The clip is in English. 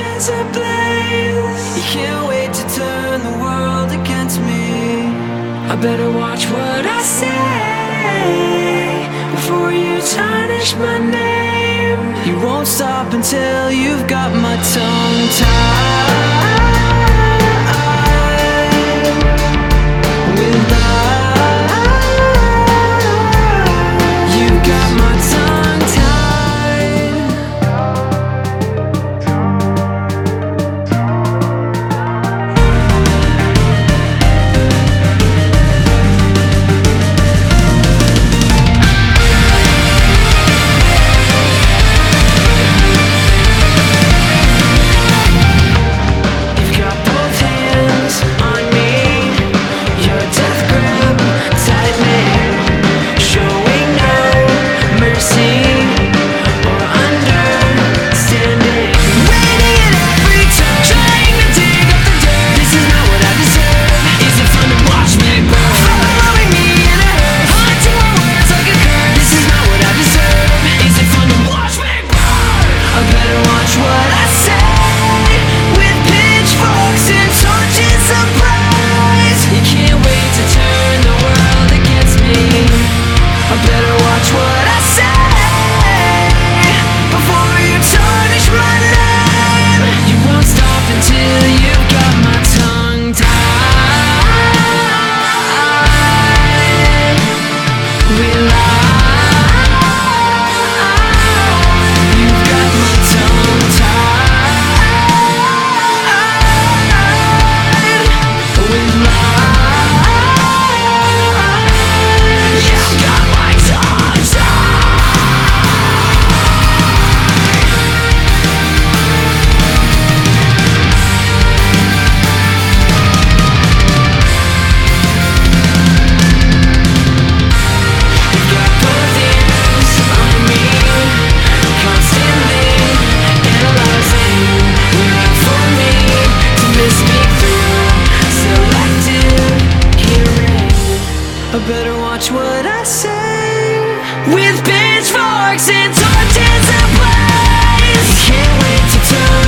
passions ablaze. You can't wait to turn the world against me. I better watch what I say Before you tarnish my name. You won't stop until you've got my tongue tied. better watch what I say. With pitchforks and torches ablaze. I can't wait to tell